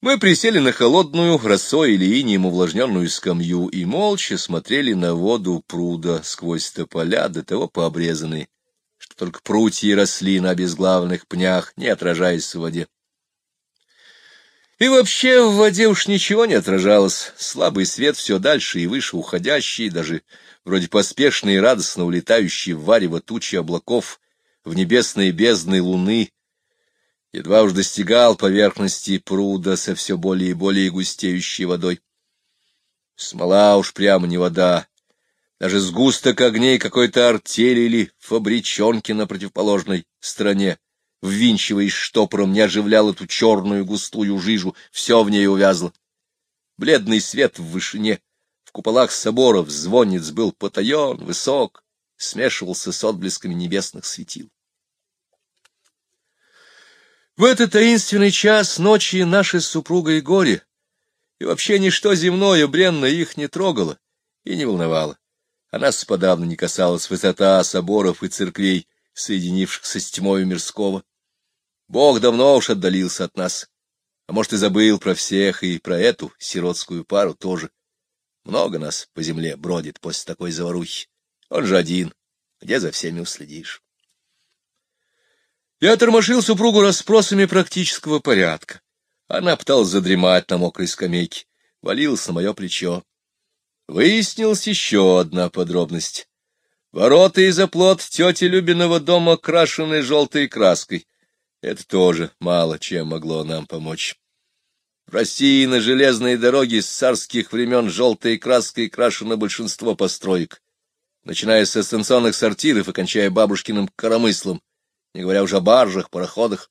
Мы присели на холодную, росой или инием увлажненную скамью и молча смотрели на воду пруда сквозь тополя, до того пообрезанные, что только прутья росли на обезглавленных пнях, не отражаясь в воде. И вообще в воде уж ничего не отражалось, слабый свет все дальше и выше уходящий, даже вроде поспешно и радостно улетающий в варево тучи облаков, в небесные бездны луны, едва уж достигал поверхности пруда со все более и более густеющей водой. Смола уж прямо не вода, даже сгусток огней какой-то артели или фабричонки на противоположной стороне, ввинчиваясь штопором, не оживлял эту черную густую жижу, все в ней увязло. Бледный свет в вышине, в куполах соборов звонец был потаен, высок, смешивался с отблесками небесных светил. В этот таинственный час ночи наши с супругой горе, и вообще ничто земное бренное их не трогало и не волновало. А нас подавно не касалась высота соборов и церквей, соединившихся с тьмой мирского. Бог давно уж отдалился от нас, а может, и забыл про всех, и про эту сиротскую пару тоже. Много нас по земле бродит после такой заварухи. Он же один, где за всеми уследишь. Я тормошил супругу расспросами практического порядка. Она пыталась задремать на мокрой скамейке, валилась на мое плечо. Выяснилась еще одна подробность. Ворота из оплот тети Любиного дома крашены желтой краской. Это тоже мало чем могло нам помочь. В России на железной дороге с царских времен желтой краской крашено большинство построек, начиная с станционных сортиров и кончая бабушкиным коромыслом не говоря уже о баржах, пароходах.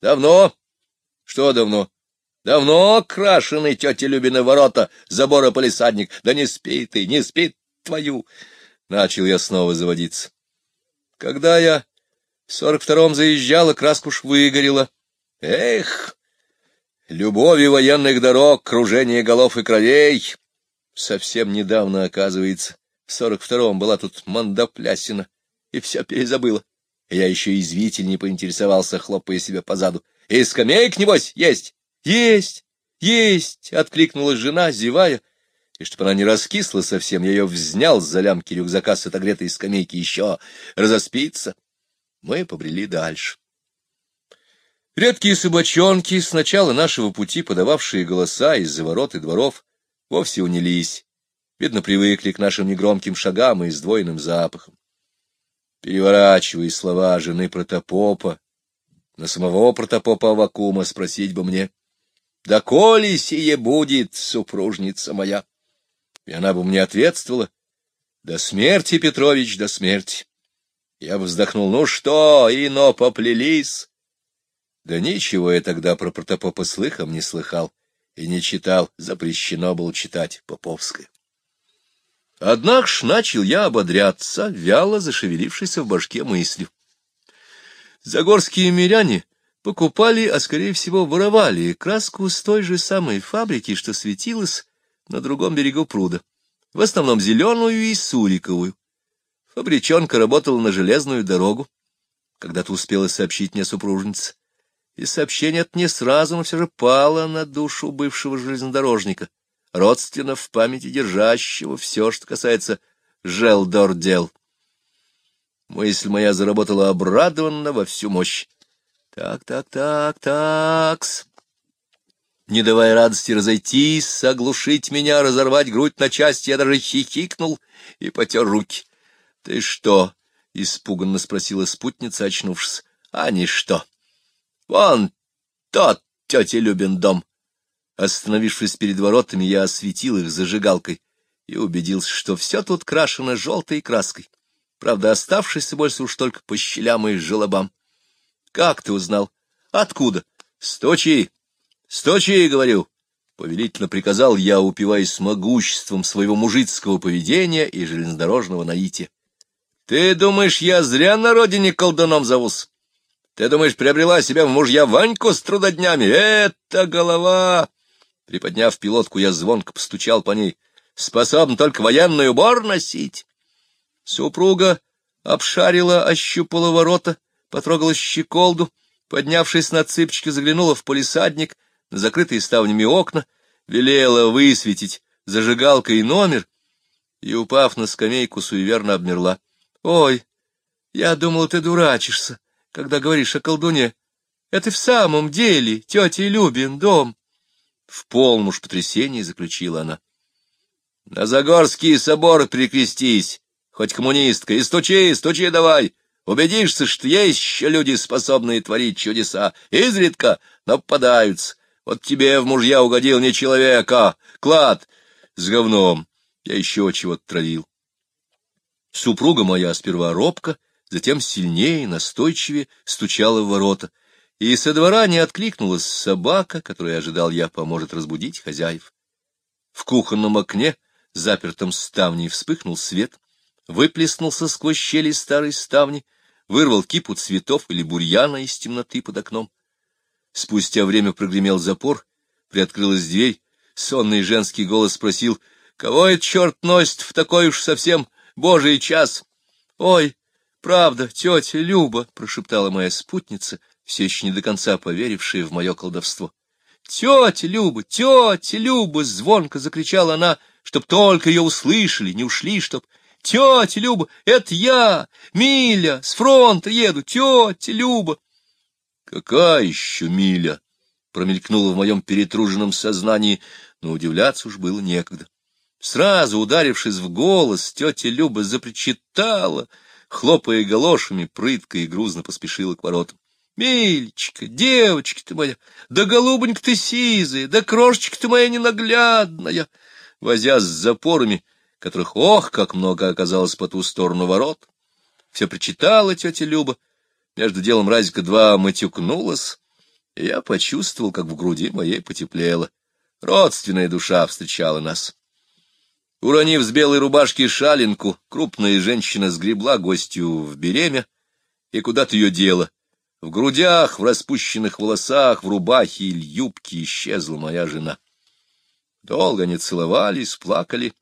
Давно? Что давно? Давно крашены тети Любины ворота, забора полисадник. Да не спи ты, не спи твою. Начал я снова заводиться. Когда я в сорок втором заезжала, краску ж выгорела. Эх, любови военных дорог, кружение голов и кровей. Совсем недавно, оказывается, в сорок втором была тут мандоплясина, и все перезабыла. Я еще извительнее поинтересовался, хлопая себя по заду. — И скамеек, небось, есть? — Есть, есть! — откликнулась жена, зевая. И чтобы она не раскисла совсем, я ее взнял с залямки рюкзака с отогретой скамейки еще разоспиться. Мы побрели дальше. Редкие собачонки, с начала нашего пути подававшие голоса из-за ворот и дворов, вовсе унились. Видно, привыкли к нашим негромким шагам и сдвоенным запахам переворачивая слова жены протопопа, на самого протопопа Авакума спросить бы мне, «Да коли сие будет, супружница моя?» И она бы мне ответствовала, «До смерти, Петрович, до смерти». Я бы вздохнул, «Ну что, ино поплелись?» Да ничего я тогда про протопопа слыхом не слыхал и не читал, запрещено было читать Поповское. Однако ж начал я ободряться, вяло зашевелившийся в башке мыслью. Загорские миряне покупали, а скорее всего воровали, краску с той же самой фабрики, что светилась на другом берегу пруда, в основном зеленую и суриковую. Фабричонка работала на железную дорогу, когда-то успела сообщить мне супружница, и сообщение от не сразу, но все же пало на душу бывшего железнодорожника — родственно в памяти держащего все, что касается желдор-дел. Мысль моя заработала обрадованно во всю мощь. Так, так, так, такс. Не давая радости разойтись, оглушить меня, разорвать грудь на части, я даже хихикнул и потер руки. — Ты что? — испуганно спросила спутница, очнувшись. — А ничто. Вон тот тетя Любин дом. Остановившись перед воротами, я осветил их зажигалкой и убедился, что все тут крашено желтой краской, правда, оставшейся больше уж только по щелям и желобам. — Как ты узнал? — Откуда? — Сточи! Сточи, говорю! — повелительно приказал я, упиваясь могуществом своего мужицкого поведения и железнодорожного наития. — Ты думаешь, я зря на родине колдуном зовусь? Ты думаешь, приобрела себя в мужья Ваньку с трудоднями? Это голова! Приподняв пилотку, я звонко постучал по ней. Способен только военный убор носить. Супруга обшарила, ощупала ворота, потрогала щеколду, поднявшись на цыпочки, заглянула в полисадник, на закрытые ставнями окна, велела высветить зажигалкой номер и, упав на скамейку, суеверно обмерла. — Ой, я думал, ты дурачишься, когда говоришь о колдуне. Это в самом деле тетя Любин дом. В полном уж потрясении заключила она. — На Загорский собор перекрестись, хоть коммунистка, и стучи, стучи давай. Убедишься, что есть еще люди, способные творить чудеса. Изредка, но попадаются. Вот тебе в мужья угодил не человек, а клад с говном. Я еще чего-то травил. Супруга моя сперва робко, затем сильнее, настойчивее стучала в ворота, и со двора не откликнулась собака, которую ожидал я, поможет разбудить хозяев. В кухонном окне, запертом ставней, вспыхнул свет, выплеснулся сквозь щели старой ставни, вырвал кипу цветов или бурьяна из темноты под окном. Спустя время прогремел запор, приоткрылась дверь, сонный женский голос спросил, «Кого этот черт носит в такой уж совсем божий час?» «Ой, правда, тетя Люба», — прошептала моя спутница, все еще не до конца поверившая в мое колдовство. «Тетя Люба, тетя Люба!» — звонко закричала она, чтоб только ее услышали, не ушли, чтоб... «Тетя Люба, это я, Миля, с фронта еду, тетя Люба!» Какая еще миля? Промелькнула в моем перетруженном сознании, но удивляться уж было некогда. Сразу ударившись в голос, тетя Люба запричитала, хлопая галошами, прытко и грузно поспешила к воротам. Мильчика, девочка ты моя, да голубонька ты сизая, да крошечка ты моя ненаглядная, возя с запорами, которых, ох, как много оказалось по ту сторону ворот. Все причитала тетя Люба, между делом разика-два матюкнулась, и я почувствовал, как в груди моей потеплело. Родственная душа встречала нас. Уронив с белой рубашки шалинку, крупная женщина сгребла гостью в беремя, и куда-то ее дело. В грудях, в распущенных волосах, в рубахе или юбке исчезла моя жена. Долго они целовались, плакали.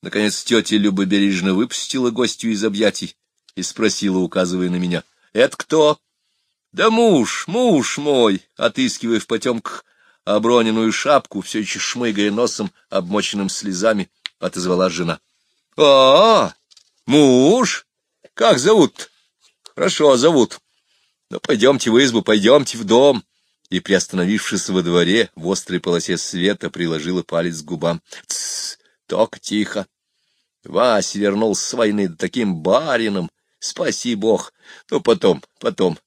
Наконец тетя Люба бережно выпустила гостью из объятий и спросила, указывая на меня —— Это кто? — Да муж, муж мой, отыскивая в потемках оброненную шапку, все еще шмыгая носом, обмоченным слезами, отозвала жена. — А, муж? Как зовут? — Хорошо, зовут. Ну, пойдемте в избу, пойдемте в дом. И, приостановившись во дворе, в острой полосе света приложила палец к губам. — Тссс, только тихо. Вася вернулся с войны таким барином, Спаси бог. Ну, потом, потом.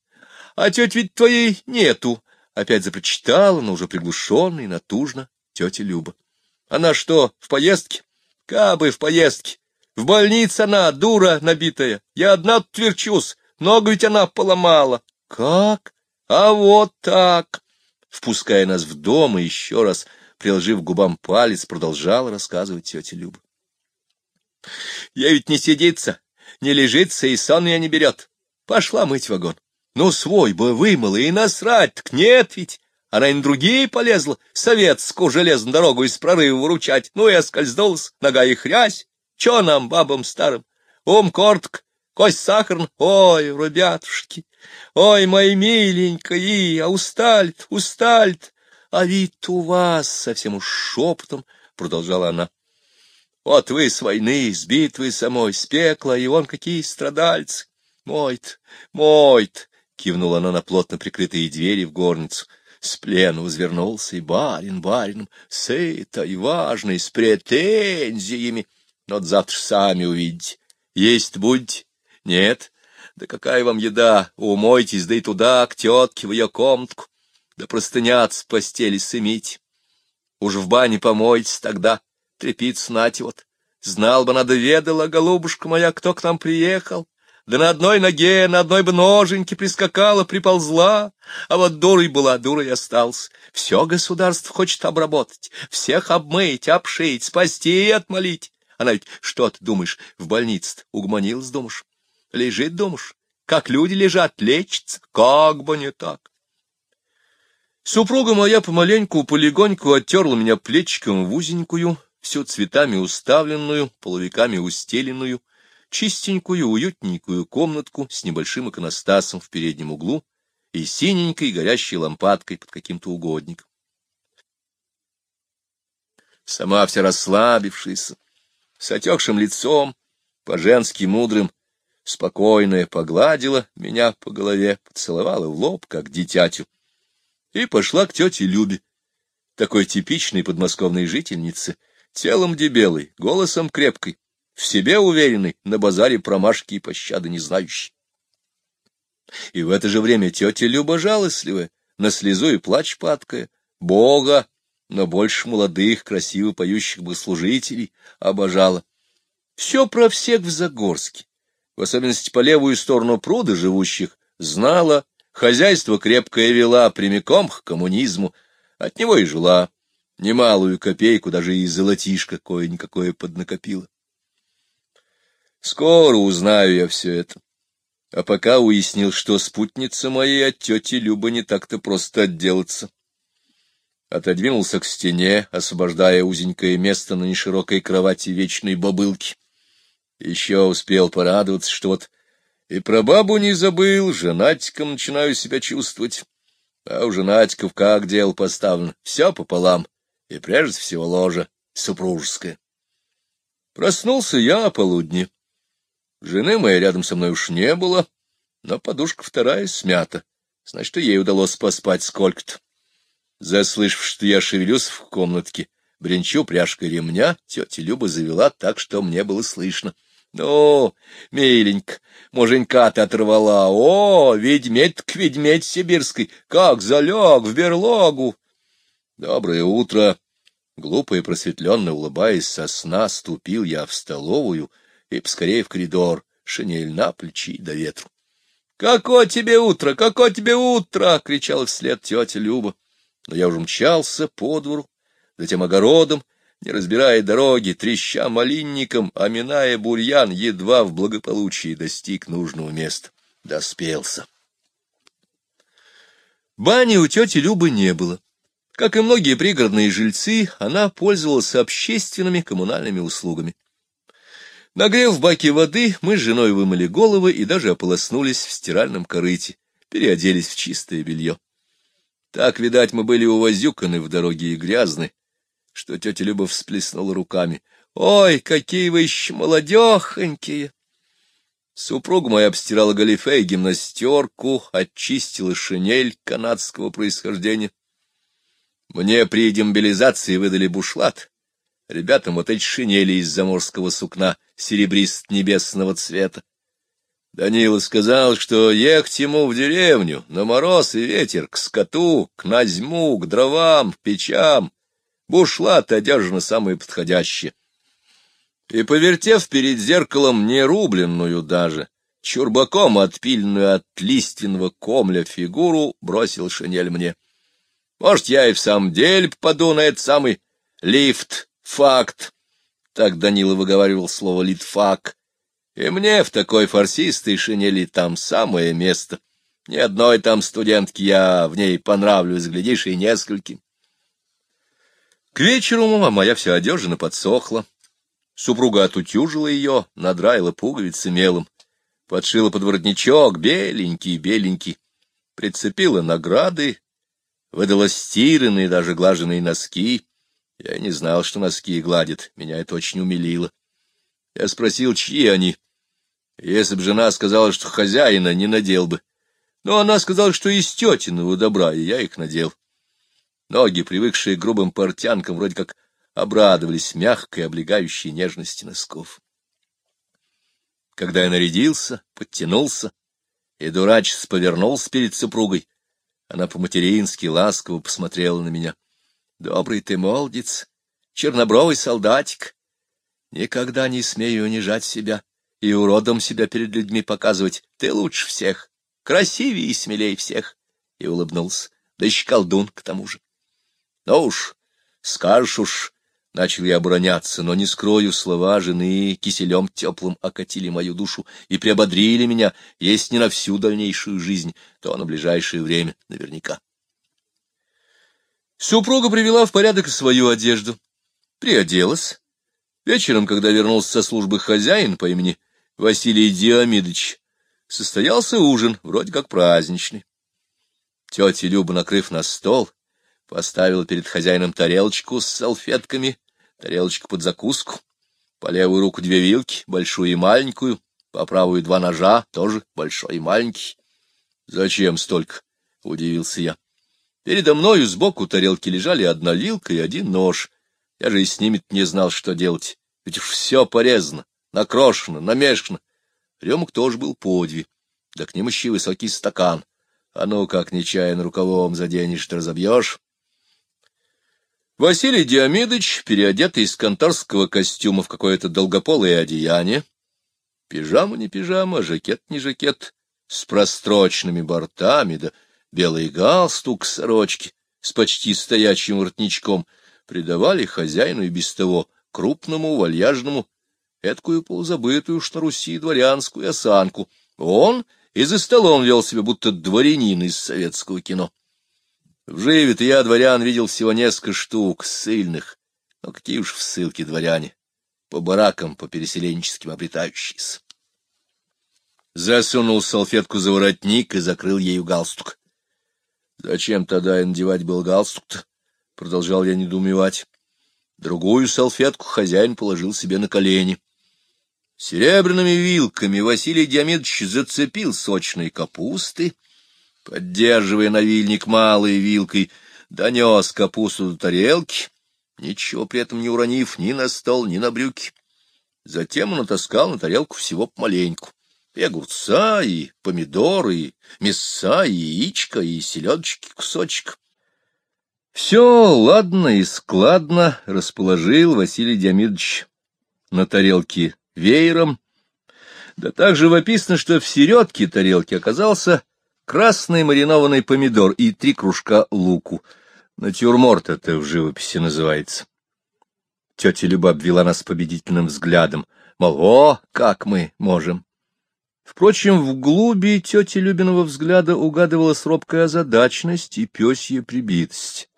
А тетя ведь твоей нету. Опять запрочитала, но уже приглушенно и натужно тетя Люба. Она что, в поездке? Кабы в поездке. В больнице она, дура набитая. Я одна тут верчусь. Ногу ведь она поломала. Как? А вот так. Впуская нас в дом и еще раз, приложив губам палец, продолжала рассказывать тетя Люба. Я ведь не сидится, не лежится и сон меня не берет. Пошла мыть вагон. Ну, свой бы вымыла и насрать, так нет ведь. Она и на другие полезла, советскую железную дорогу из прорыва выручать. Ну и оскользнулась, нога и хрясь. Че нам, бабам старым? Ум кортк, кость сахарн. Ой, ребятушки, ой, мои миленькие, а усталит, усталит. А вид у вас, совсем уж шепотом, продолжала она. Вот вы с войны, с битвы самой, с пекла, и вон какие страдальцы. Мой-то, мой-то, кивнула она на плотно прикрытые двери в горницу. С плену возвернулся и барин барином, сыто и важный, с претензиями. Но завтра сами увидите. Есть будете? Нет? Да какая вам еда? Умойтесь, да и туда, к тетке, в ее комнатку. Да простынят с постели сымите. Уж в бане помойтесь тогда трепицу нате вот. Знал бы, надо ведала, голубушка моя, кто к нам приехал. Да на одной ноге, на одной бы ноженьке прискакала, приползла, а вот дурой была, дурой остался. Все государство хочет обработать, всех обмыть, обшить, спасти и отмолить. Она ведь, что ты думаешь, в больнице угомонилась, думаешь? Лежит, думаешь? Как люди лежат, лечится? Как бы не так. Супруга моя помаленьку, полегоньку оттерла меня плечиком в узенькую, всю цветами уставленную, половиками устеленную, чистенькую, уютненькую комнатку с небольшим иконостасом в переднем углу и синенькой горящей лампадкой под каким-то угодником. сама вся расслабившаяся, с отекшим лицом, по-женски мудрым, спокойная погладила меня по голове, поцеловала в лоб, как дитятю, и пошла к тете Любе, такой типичной подмосковной жительнице, телом дебелой, голосом крепкой, в себе уверенной, на базаре промашки и пощады не знающей. И в это же время тетя Люба жалостливая, на слезу и плач падкая, Бога, но больше молодых, красиво поющих богослужителей обожала. Все про всех в Загорске, в особенности по левую сторону пруда живущих, знала, хозяйство крепкое вела прямиком к коммунизму, от него и жила, немалую копейку, даже и золотишко кое-никакое поднакопила. Скоро узнаю я все это. А пока уяснил, что спутница моей от тети Люба не так-то просто отделаться. Отодвинулся к стене, освобождая узенькое место на неширокой кровати вечной бобылки. Еще успел порадоваться, что вот и про бабу не забыл, женатиком начинаю себя чувствовать. А у женатиков как дело поставлено, все пополам, и прежде всего ложа супружеское. Проснулся я о полудне. Жены моей рядом со мной уж не было, но подушка вторая смята. Значит, ей удалось поспать сколько-то. Заслышав, что я шевелюсь в комнатке, бренчу пряжкой ремня, тетя Люба завела так, что мне было слышно. Ну, миленько, муженька ты оторвала. О, ведьмедь к ведьмедь сибирской, как залег в берлогу. Доброе утро. Глупо и просветленно улыбаясь со сна, ступил я в столовую — и поскорее в коридор, шинель на плечи до ветру. — Какое тебе утро, какое тебе утро! — кричала вслед тетя Люба. Но я уже мчался по двору, затем огородом, не разбирая дороги, треща малинником, а миная бурьян, едва в благополучии достиг нужного места. Доспелся. Бани у тети Любы не было. Как и многие пригородные жильцы, она пользовалась общественными коммунальными услугами. Нагрев баке воды, мы с женой вымыли головы и даже ополоснулись в стиральном корыте, переоделись в чистое белье. Так, видать, мы были увозюканы в дороге и грязны, что тетя Люба всплеснула руками. «Ой, какие вы еще молодехонькие!» Супруга моя обстирала галифе и гимнастерку, очистила шинель канадского происхождения. Мне при демобилизации выдали бушлат, Ребятам вот эти шинели из заморского сукна серебрист-небесного цвета. Данила сказал, что ехать ему в деревню, на мороз и ветер, к скоту, к назьму, к дровам, к печам. Бушлат одежда самые подходящие. И, повертев перед зеркалом нерубленную даже, чурбаком отпильную от лиственного комля фигуру, бросил шинель мне. Может, я и в самом деле попаду на этот самый лифт Факт. Так Данила выговаривал слово «литфак». И мне в такой фарсистой шинели там самое место. Ни одной там студентки я в ней понравлюсь, глядишь, и нескольким. К вечеру мама моя вся одежина подсохла. Супруга отутюжила ее, надраила пуговицы мелом, подшила под воротничок, беленький-беленький, прицепила награды, выдала стиранные, даже глаженные носки, я не знал, что носки гладят, меня это очень умилило. Я спросил, чьи они. Если б жена сказала, что хозяина, не надел бы. Но она сказала, что из тетиного добра, и я их надел. Ноги, привыкшие к грубым портянкам, вроде как обрадовались мягкой, облегающей нежности носков. Когда я нарядился, подтянулся, и дурачец повернулся перед супругой, она по-матерински ласково посмотрела на меня. Добрый ты молодец, чернобровый солдатик. Никогда не смею унижать себя и уродом себя перед людьми показывать. Ты лучше всех, красивее и смелее всех. И улыбнулся, да еще колдун к тому же. Ну уж, скажешь уж, начал я обороняться, но не скрою, слова жены киселем теплым окатили мою душу и приободрили меня, есть не на всю дальнейшую жизнь, то на ближайшее время наверняка. Супруга привела в порядок свою одежду, приоделась. Вечером, когда вернулся со службы хозяин по имени Василий Диамидович, состоялся ужин, вроде как праздничный. Тетя Люба, накрыв на стол, поставила перед хозяином тарелочку с салфетками, тарелочка под закуску, по левую руку две вилки, большую и маленькую, по правую два ножа, тоже большой и маленький. — Зачем столько? — удивился я. Передо мною сбоку тарелки лежали одна вилка и один нож. Я же и с ними не знал, что делать. Ведь уж все порезано, накрошено, намешано. Ремук тоже был подви, да к ним еще высокий стакан. А ну, как нечаянно рукавом заденешь, ты разобьешь. Василий Диамидович, переодетый из конторского костюма в какое-то долгополое одеяние, пижама не пижама, жакет не жакет, с прострочными бортами, да белый галстук сорочки с почти стоячим воротничком придавали хозяину и без того крупному, вальяжному, эткую полузабытую уж на Руси дворянскую осанку. Он и за столом вел себя, будто дворянин из советского кино. В живе я дворян видел всего несколько штук, сильных, но какие уж в ссылке дворяне, по баракам, по переселенческим обретающиеся. Засунул салфетку за воротник и закрыл ею галстук. Зачем тогда и надевать был галстук-то? Продолжал я недоумевать. Другую салфетку хозяин положил себе на колени. Серебряными вилками Василий Диамидович зацепил сочной капусты, поддерживая навильник малой вилкой, донес капусту до тарелки, ничего при этом не уронив ни на стол, ни на брюки. Затем он отаскал на тарелку всего помаленьку и огурца, и помидоры, и мяса, и яичко, и селедочки кусочек. Все ладно и складно расположил Василий Диамидович на тарелке веером, да так же описано, что в середке тарелки оказался красный маринованный помидор и три кружка луку. Натюрморт это в живописи называется. Тетя Люба обвела нас победительным взглядом, мол, о, как мы можем. Впрочем, в глуби тети Любиного взгляда угадывалась робкая озадаченность и пёсья прибитость.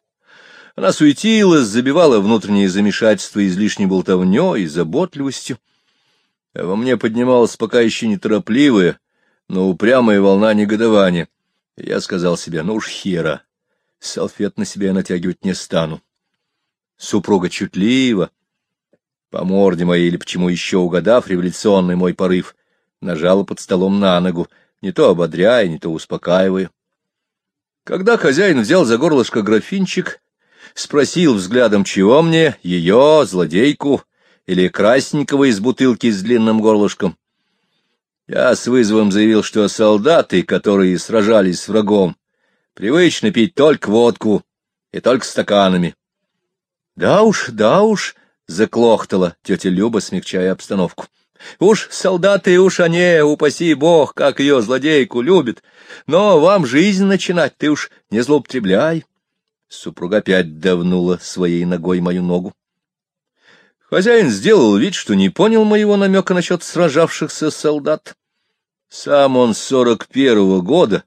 Она суетилась, забивала внутреннее замешательство излишней болтовнёй и заботливостью. А во мне поднималась пока еще неторопливая, но упрямая волна негодования. Я сказал себе, ну уж хера, салфет на себя я натягивать не стану. Супруга чутливо, по морде моей или почему еще угадав революционный мой порыв, нажала под столом на ногу, не то ободряя, не то успокаивая. Когда хозяин взял за горлышко графинчик, спросил взглядом, чего мне, ее, злодейку, или красненького из бутылки с длинным горлышком. Я с вызовом заявил, что солдаты, которые сражались с врагом, привычно пить только водку и только стаканами. — Да уж, да уж, — заклохтала тетя Люба, смягчая обстановку. Уж солдаты, уж они, упаси бог, как ее злодейку любит. Но вам жизнь начинать, ты уж не злоупотребляй. Супруга опять давнула своей ногой мою ногу. Хозяин сделал вид, что не понял моего намека насчет сражавшихся солдат. Сам он сорок первого года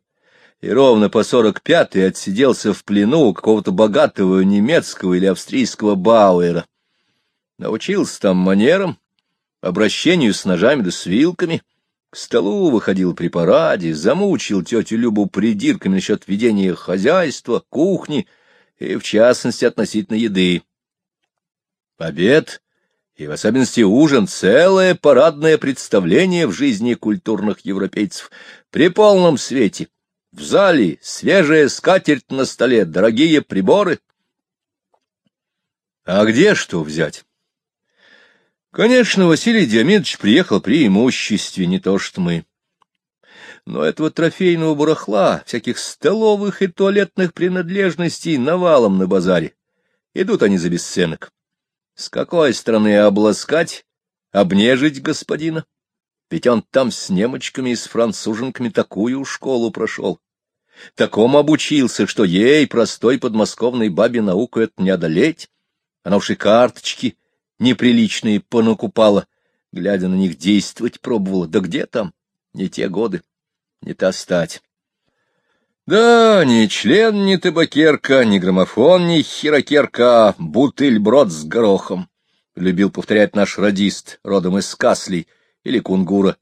и ровно по сорок пятый отсиделся в плену у какого-то богатого немецкого или австрийского бауэра. Научился там манерам, обращению с ножами да с вилками, к столу выходил при параде, замучил тетю Любу придирками насчет ведения хозяйства, кухни и, в частности, относительно еды. Обед и, в особенности, ужин — целое парадное представление в жизни культурных европейцев при полном свете. В зале свежая скатерть на столе, дорогие приборы. А где что взять? Конечно, Василий Диамидович приехал при имуществе, не то что мы. Но этого трофейного барахла, всяких столовых и туалетных принадлежностей навалом на базаре. Идут они за бесценок. С какой стороны обласкать, обнежить господина? Ведь он там с немочками и с француженками такую школу прошел. Такому обучился, что ей, простой подмосковной бабе, науку это не одолеть. Она уж и карточки неприличные понакупала, глядя на них действовать пробовала. Да где там? Не те годы, не та стать. Да, ни член, ни табакерка, ни граммофон, ни хирокерка, бутыль-брод с горохом, — любил повторять наш радист, родом из Каслей или Кунгура,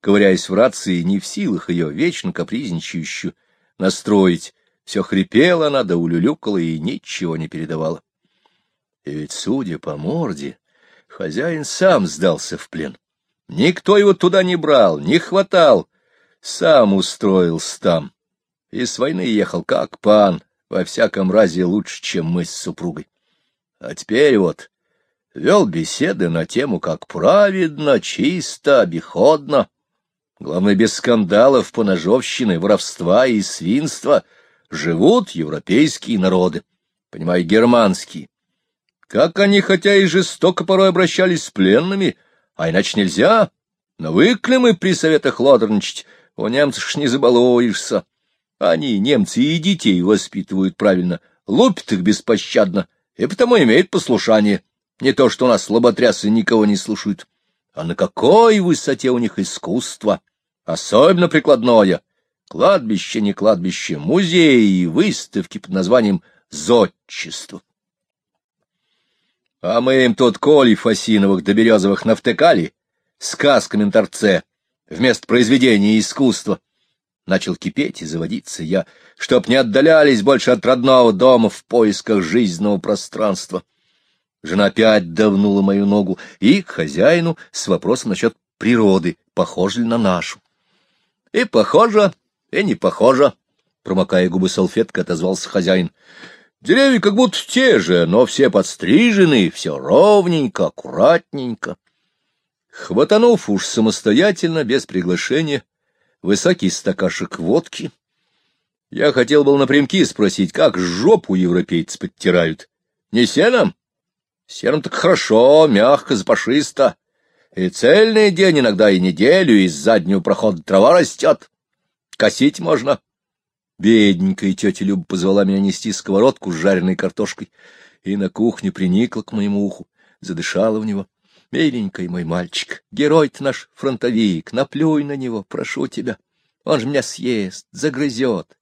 ковыряясь в рации, не в силах ее, вечно капризничающую, настроить. Все хрипела она, да улюлюкала и ничего не передавала. И ведь, судя по морде, хозяин сам сдался в плен. Никто его туда не брал, не хватал, сам устроился там. И с войны ехал как пан, во всяком разе лучше, чем мы с супругой. А теперь вот вел беседы на тему, как праведно, чисто, обиходно. Главное, без скандалов, поножовщины, воровства и свинства живут европейские народы, понимаю, германские. Как они, хотя и жестоко порой обращались с пленными, а иначе нельзя, навыкли мы при советах лодорничать, у немцев ж не забалуешься. Они, немцы, и детей воспитывают правильно, лупят их беспощадно, и потому имеют послушание. Не то, что у нас лоботрясы никого не слушают. А на какой высоте у них искусство! Особенно прикладное. Кладбище, не кладбище, музеи и выставки под названием «Зодчество». А мы им тут колев осиновых до березовых навтыкали, сказками на торце, вместо произведения искусства. Начал кипеть и заводиться я, чтоб не отдалялись больше от родного дома в поисках жизненного пространства. Жена опять давнула мою ногу и к хозяину с вопросом насчет природы, похожа ли на нашу. — И похоже, и не похоже, — промокая губы салфеткой, отозвался хозяин. — Деревья как будто те же, но все подстрижены, все ровненько, аккуратненько. Хватанув уж самостоятельно, без приглашения, высокий стакашек водки, я хотел был напрямки спросить, как жопу европейцы подтирают. Не сеном? Серым так хорошо, мягко, запашисто. И цельный день, иногда и неделю, из заднего прохода трава растет. Косить можно. Бедненькая тетя Люба позвала меня нести сковородку с жареной картошкой, и на кухне приникла к моему уху, задышала в него. Миленький мой мальчик, герой ты наш фронтовик, наплюй на него, прошу тебя. Он же меня съест, загрызет.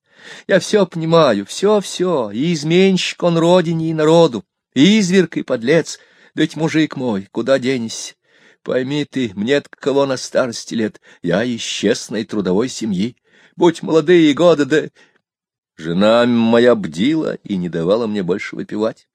Я все понимаю, все-все, и изменщик он родине и народу, и изверг, и подлец, да ведь мужик мой, куда денешься? Пойми ты, мне кого на старости лет, я из честной трудовой семьи, будь молодые годы, да... Жена моя бдила и не давала мне больше выпивать.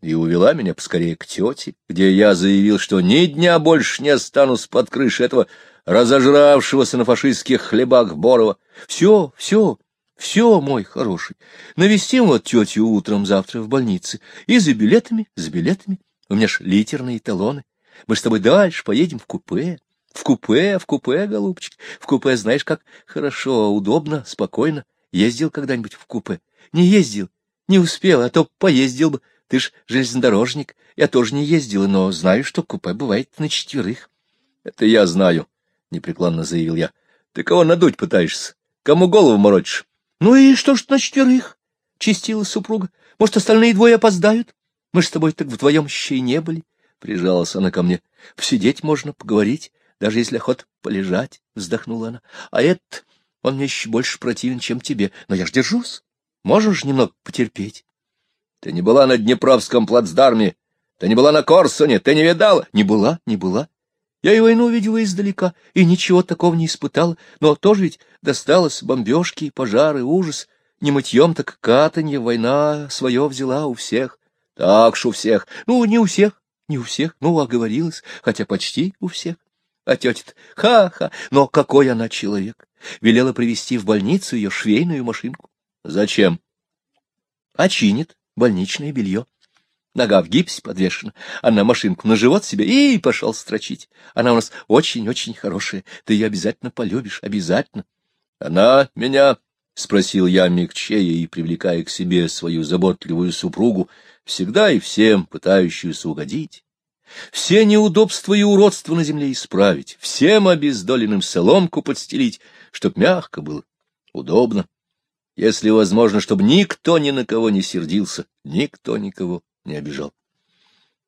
И увела меня поскорее к тете, где я заявил, что ни дня больше не останусь под крышей этого разожравшегося на фашистских хлебах Борова. Все, все, все, мой хороший. Навестим вот тетю утром завтра в больнице. И за билетами, за билетами. У меня ж литерные талоны. Мы с тобой дальше поедем в купе. В купе, в купе, голубчик. В купе, знаешь, как хорошо, удобно, спокойно. Ездил когда-нибудь в купе? Не ездил, не успел, а то поездил бы. Ты ж железнодорожник. Я тоже не ездил, но знаю, что купе бывает на четверых. — Это я знаю, — непреклонно заявил я. — Ты кого надуть пытаешься? Кому голову морочишь? — Ну и что ж на четверых? — чистила супруга. — Может, остальные двое опоздают? Мы ж с тобой так вдвоем еще и не были. Прижалась она ко мне. — Посидеть можно, поговорить, даже если охот полежать, — вздохнула она. — А этот, он мне еще больше противен, чем тебе. Но я ж держусь. Можешь немного потерпеть? Ты не была на Днепровском плацдарме, ты не была на Корсуне, ты не видала? Не была, не была. Я и войну видела издалека, и ничего такого не испытала, но тоже ведь досталось бомбежки, пожары, ужас. Не мытьем, так катанье, война свое взяла у всех. Так ж у всех. Ну, не у всех, не у всех, ну, оговорилась, хотя почти у всех. А тетя ха-ха, но какой она человек. Велела привезти в больницу ее швейную машинку. Зачем? А чинит больничное белье. Нога в гипсе подвешена, она машинку на живот себе и пошел строчить. Она у нас очень-очень хорошая, ты ее обязательно полюбишь, обязательно. Она меня, — спросил я мягчея и привлекая к себе свою заботливую супругу, всегда и всем пытающуюся угодить. Все неудобства и уродства на земле исправить, всем обездоленным соломку подстелить, чтоб мягко было, удобно если возможно, чтобы никто ни на кого не сердился, никто никого не обижал.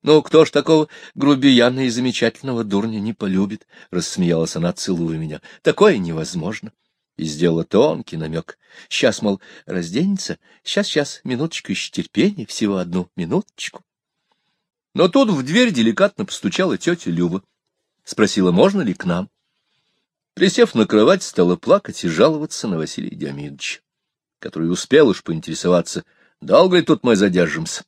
«Ну, кто ж такого грубияна и замечательного дурня не полюбит?» — рассмеялась она, целуя меня. «Такое невозможно!» И сделала тонкий намек. «Сейчас, мол, разденется. Сейчас, сейчас, минуточку еще терпения, всего одну минуточку». Но тут в дверь деликатно постучала тетя Люба. Спросила, можно ли к нам. Присев на кровать, стала плакать и жаловаться на Василия Диамидовича который успел уж поинтересоваться, долго ли тут мы задержимся.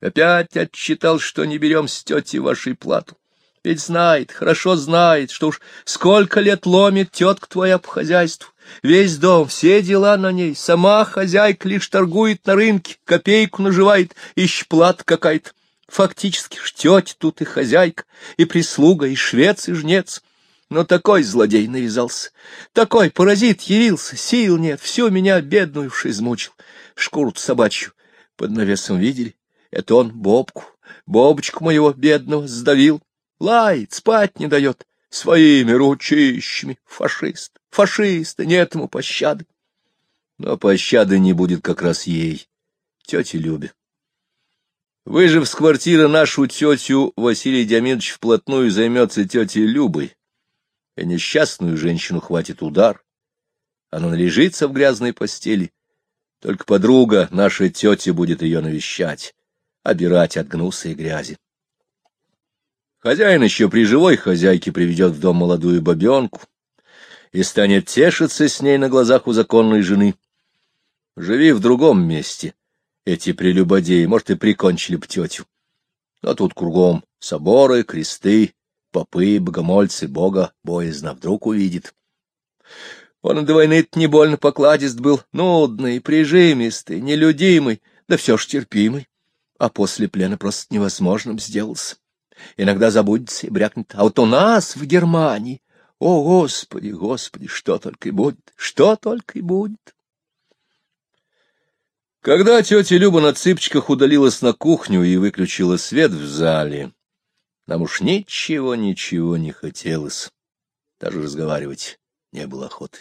Опять отчитал, что не берем с тети вашей плату. Ведь знает, хорошо знает, что уж сколько лет ломит тетка твоя по хозяйству. Весь дом, все дела на ней. Сама хозяйка лишь торгует на рынке, копейку наживает, ищет плата какая-то. Фактически ж тетя тут и хозяйка, и прислуга, и швец, и жнец. Но такой злодей навязался, такой паразит явился, сил нет, всю меня бедную вш измучил. Шкуру собачью под навесом видели? Это он Бобку, Бобочку моего бедного сдавил. Лает, спать не дает, своими ручищами. Фашист, фашист, нет ему пощады. Но пощады не будет как раз ей, тете Любе. Выжив с квартиры нашу тетю, Василий Демидович вплотную займется тетей Любой. И несчастную женщину хватит удар. Она належится в грязной постели. Только подруга, наша тетя, будет ее навещать, обирать от гнуса и грязи. Хозяин еще при живой хозяйке приведет в дом молодую бабенку и станет тешиться с ней на глазах у законной жены. Живи в другом месте. Эти прелюбодеи, может, и прикончили б тетю. Но тут кругом соборы, кресты, попы, богомольцы, бога боязно вдруг увидит. Он до войны не больно покладист был, нудный, прижимистый, нелюдимый, да все ж терпимый, а после плена просто невозможным сделался иногда забудется и брякнет. А вот у нас, в Германии, о, Господи, Господи, что только и будет, что только и будет. Когда тетя Люба на цыпочках удалилась на кухню и выключила свет в зале, нам уж ничего, ничего не хотелось. Даже разговаривать не было охоты.